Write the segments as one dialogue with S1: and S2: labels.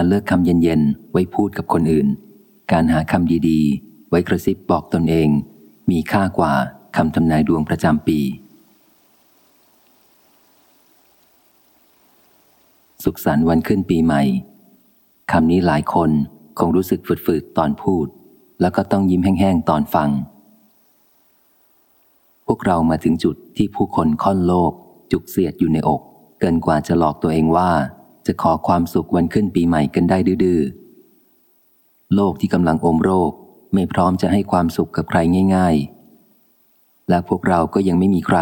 S1: การเลือกคำเย็นๆ ไว้พูดกับคนอื่น การหาคำดีๆ ไว้กระซิบบอกตนเอง มีค่ากว่าคำทำนายดวงประจำปี สุขสันต์วันขึ้นปีใหม่คำนี้หลายคนคงรู้สึกฝืดๆตอนพูด แล้วก็ต้องยิ้มแห้งๆตอนฟัง พวกเรามาถึงจุดที่ผู้คนค่อนโลก จุกเสียดอยู่ในอก เกินกว่าจะหลอกตัวเองว่า จะขอความสุขวันขึ้นปีใหม่กันได้ดื้อโลกที่กำลังอมโรคไม่พร้อมจะให้ความสุขกับใครง่าย ๆ และพวกเราก็ยังไม่มีใคร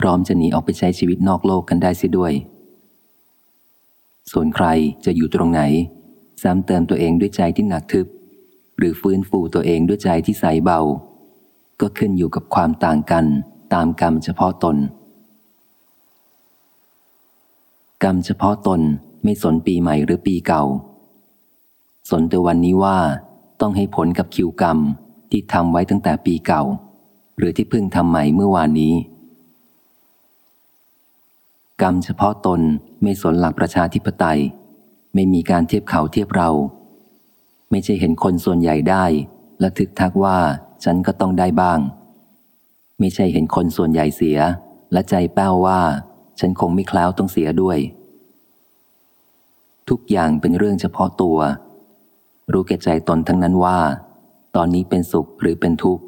S1: พร้อมจะหนีออกไปใช้ชีวิตนอกโลกกันได้เสียด้วย ส่วนใครจะอยู่ตรงไหน ซ้ำเติมตัวเองด้วยใจที่หนักทึบ หรือฟื้นฟูตัวเองด้วยใจที่ใสเบา ก็ขึ้นอยู่กับความต่างกันตามกรรมเฉพาะตน กรรมเฉพาะตน ไม่สนปีใหม่หรือปีเก่า สนแต่วันนี้ว่าต้องให้ผลกับคิวกรรมที่ทำไว้ตั้งแต่ปีเก่า หรือที่เพิ่งทำใหม่เมื่อวานนี้ กรรมเฉพาะตนไม่สนหลักประชาธิปไตย ไม่มีการเทียบเขาเทียบเรา ไม่ใช่เห็นคนส่วนใหญ่ได้ และทึกทักว่าฉันก็ต้องได้บ้าง ไม่ใช่เห็นคนส่วนใหญ่เสีย และใจแป้วว่า ฉันคงไม่คล้าวต้องเสียด้วย ทุกอย่างเป็นเรื่องเฉพาะตัว รู้แก่ใจตนทั้งนั้นว่า ตอนนี้เป็นสุขหรือเป็นทุกข์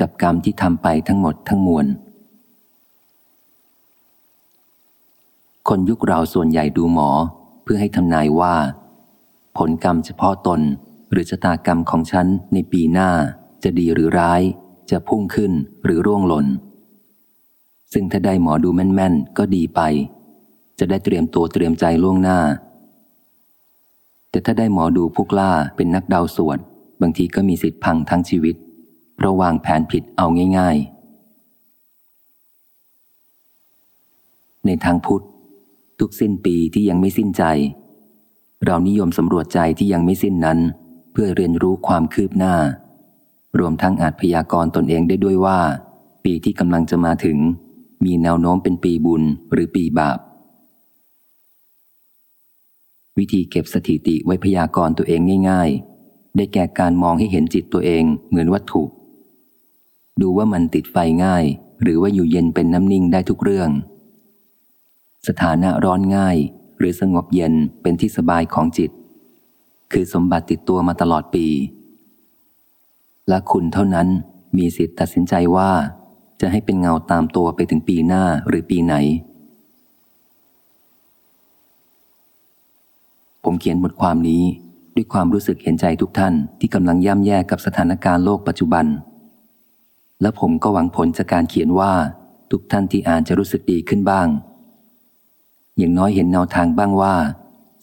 S1: กับกรรมที่ทำไปทั้งหมดทั้งมวล คนยุคเราส่วนใหญ่ดูหมอ เพื่อให้ทำนายว่า ผลกรรมเฉพาะตนหรือชะตากรรมของฉันในปีหน้าจะดีหรือร้าย จะพุ่งขึ้นหรือร่วงหล่น ซึ่งถ้าได้หมอดูแม่น ๆ ก็ดีไป จะได้เตรียมตัวเตรียมใจล่วงหน้า แต่ถ้าได้หมอดูผู้กล้าเป็นนักดาวสวดบางทีก็มีสิทธิ์พังทั้งชีวิต เพราะวางแผนผิดเอาง่าย ๆ ในทางพุทธ ทุกสิ้นปีที่ยังไม่สิ้นใจ เรานิยมสำรวจใจที่ยังไม่สิ้นนั้น เพื่อเรียนรู้ความคืบหน้า รวมทั้งอาจพยากรณ์ตนเองได้ด้วยว่า ปีที่กำลังจะมาถึง มีแนวโน้มเป็นปีบุญหรือปีบาป วิธีเก็บสถิติไว้พยากรตัวเองง่าย ๆ ได้แก่การมองให้เห็นจิตตัวเองเหมือนวัตถุ ดูว่ามันติดไฟง่าย หรือว่าอยู่เย็นเป็นน้ำนิ่งได้ทุกเรื่อง สถานะร้อนง่าย หรือสงบเย็นเป็นที่สบายของจิต คือสมบัติติดตัวมาตลอดปี และคุณเท่านั้นมีสิทธิ์ตัดสินใจว่า จะให้เป็นเงาตามตัวไปถึงปีหน้าหรือปีไหน ผมเขียนบทความนี้ด้วยความรู้สึกเห็นใจทุกท่านที่กำลังย่ำแย่กับสถานการณ์โลกปัจจุบัน และผมก็หวังผลจากการเขียนว่าทุกท่านที่อ่านจะรู้สึกดีขึ้นบ้าง อย่างน้อยเห็นแนวทางบ้างว่า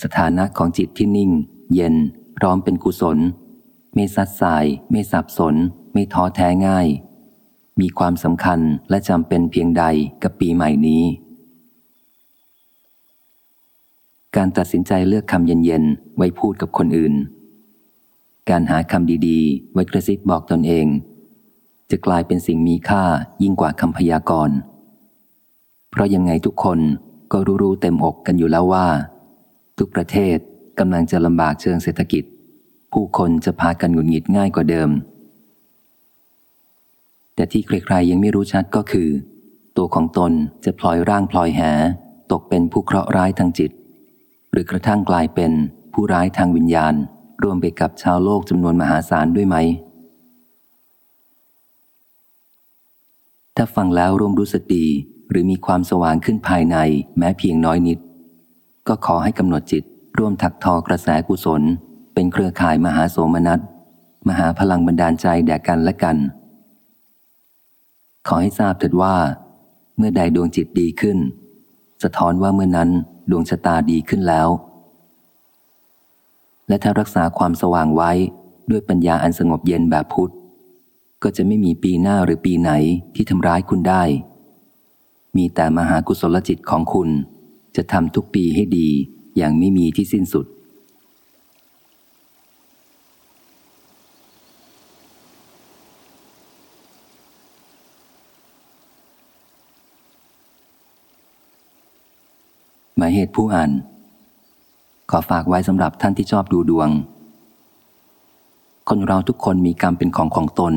S1: สถานะของจิตที่นิ่ง เย็น พร้อมเป็นกุศล ไม่ซัดสาย ไม่สับสน ไม่ท้อแท้ง่าย มีความสำคัญและจำเป็นเพียงใดกับปีใหม่นี้ การตัดสินใจเลือกคำเย็นๆ ไว้พูดกับคนอื่น การหาคำดีๆ ไว้กระซิบบอกตนเอง จะกลายเป็นสิ่งมีค่ายิ่งกว่าคำพยากรณ์ เพราะยังไงทุกคนก็รู้ๆเต็มอกกันอยู่แล้วว่า ทุกประเทศกำลังจะลำบากเชิงเศรษฐกิจ ผู้คนจะพากันหงุดหงิดง่ายกว่าเดิม แต่ที่ใครๆยังไม่รู้ชัดก็คือ ตัวของตนจะพลอยร่างพลอยแหตกเป็นผู้เคราะห์ร้ายทางจิต หรือกระทั่งกลายเป็นผู้ร้ายทางวิญญาณ รวมไปกับชาวโลกจำนวนมหาศาลด้วยไหม ถ้าฟังแล้วร่วมรู้สึกดีหรือมีความสว่างขึ้นภายในแม้เพียงน้อยนิด ก็ขอให้กำหนดจิต ร่วมถักทอกระแสกุศล เป็นเครือข่ายมหาโสมนัส มหาพลังบันดาลใจแด่กันและกัน ขอให้ทราบเถิดว่า เมื่อใดดวงจิตดีขึ้นสะท้อนว่าเมื่อนั้น ดวงชะตาดีขึ้นแล้ว และถ้ารักษาความสว่างไว้ด้วยปัญญาอันสงบเย็นแบบพุทธ ก็จะไม่มีปีหน้าหรือปีไหนที่ทำร้ายคุณได้ มีแต่มหากุศลจิตของคุณจะทำทุกปีให้ดีอย่างไม่มีที่สิ้นสุด หมายเหตุผู้อ่าน ขอฝากไว้สำหรับท่านที่ชอบดูดวง คนเราทุกคนมีกรรมเป็นของของตน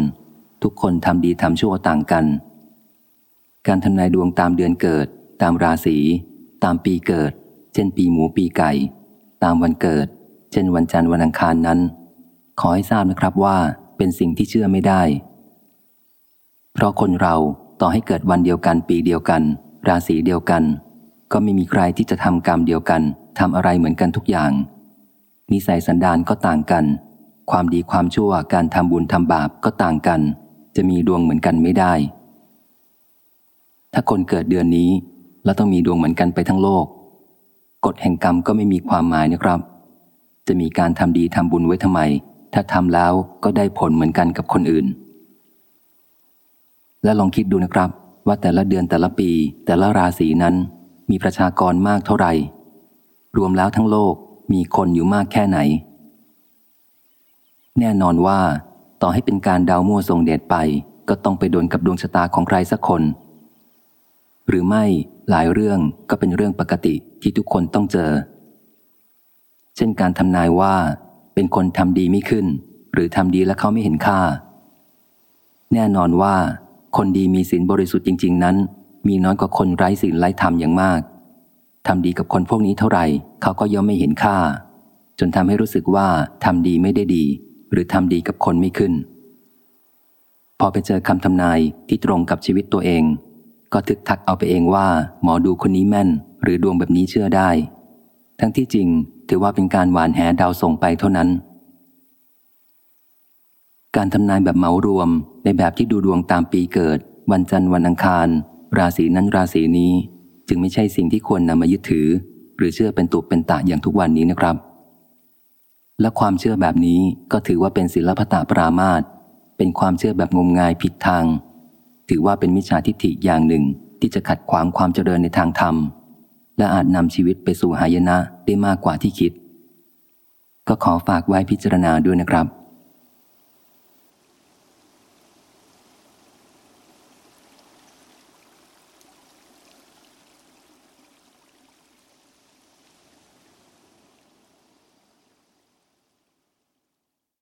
S1: ทุกคนทำดีทำชั่วต่างกัน การทำนายดวงตามเดือนเกิด ตามราศี ตามปีเกิด เช่นปีหมูปีไก่ ตามวันเกิด เช่นวันจันทร์วันอังคารนั้น ขอให้ทราบนะครับว่าเป็นสิ่งที่เชื่อไม่ได้ เพราะคนเราต่อให้เกิดวันเดียวกันปีเดียวกัน ราศีเดียวกัน ก็ไม่มีใครที่จะทำกรรมเดียวกันทำอะไรเหมือนกันทุกอย่าง นิสัยสันดานก็ต่างกัน ความดีความชั่วการทำบุญทำบาปก็ต่างกัน จะมีดวงเหมือนกันไม่ได้ ถ้าคนเกิดเดือนนี้ แล้วต้องมีดวงเหมือนกันไปทั้งโลก กฎแห่งกรรมก็ไม่มีความหมายนะครับ จะมีการทำดีทำบุญไว้ทำไม ถ้าทำแล้วก็ได้ผลเหมือนกันกับคนอื่น และลองคิดดูนะครับว่าแต่ละเดือนแต่ละปีแต่ละราศีนั้น มีประชากรมากเท่าไหร่ รวมแล้วทั้งโลกมีคนอยู่มากแค่ไหน แน่นอนว่า ต่อให้เป็นการดาวมั่วทรงเดชไป ก็ต้องไปโดนกับดวงชะตาของใครสักคน หรือไม่หลายเรื่องก็เป็นเรื่องปกติที่ทุกคนต้องเจอ เช่นการทำนายว่า เป็นคนทำดีไม่ขึ้น หรือทำดีแล้วเขาไม่เห็นค่า แน่นอนว่า คนดีมีศีลบริสุทธิ์จริง ๆ นั้น มีน้อยกว่าคนไร้ศีลไร้ธรรมอย่างมากทำดีกับคนพวกนี้เท่าไหร่เขาก็ย่อมไม่เห็นค่า จนทำให้รู้สึกว่าทำดีไม่ได้ดี หรือทำดีกับคนไม่ขึ้น พอไปเจอคำทำนายที่ตรงกับชีวิตตัวเอง ก็ทึกทักเอาไปเองว่า หมอดูคนนี้แม่น หรือดวงแบบนี้เชื่อได้ ทั้งที่จริงถือว่าเป็นการหวานแหดาวส่งไปเท่านั้น การทำนายแบบเหมารวมในแบบที่ดูดวงตามปีเกิด วันจันทร์วันอังคาร ราศีนั้นราศีนี้จึงไม่ใช่สิ่งที่ควรนำมายึดถือ หรือเชื่อเป็นตุเป็นตะอย่างทุกวันนี้นะครับ และความเชื่อแบบนี้ก็ถือว่าเป็นศิลปตะปรามาตเป็นความเชื่อแบบงมงายผิดทาง ถือว่าเป็นมิจฉาทิฏฐิอย่างหนึ่งที่จะขัดขวางความเจริญในทางธรรม และอาจนำชีวิตไปสู่หายนะได้มากกว่าที่คิด ก็ขอฝากไว้พิจารณาด้วยนะครับ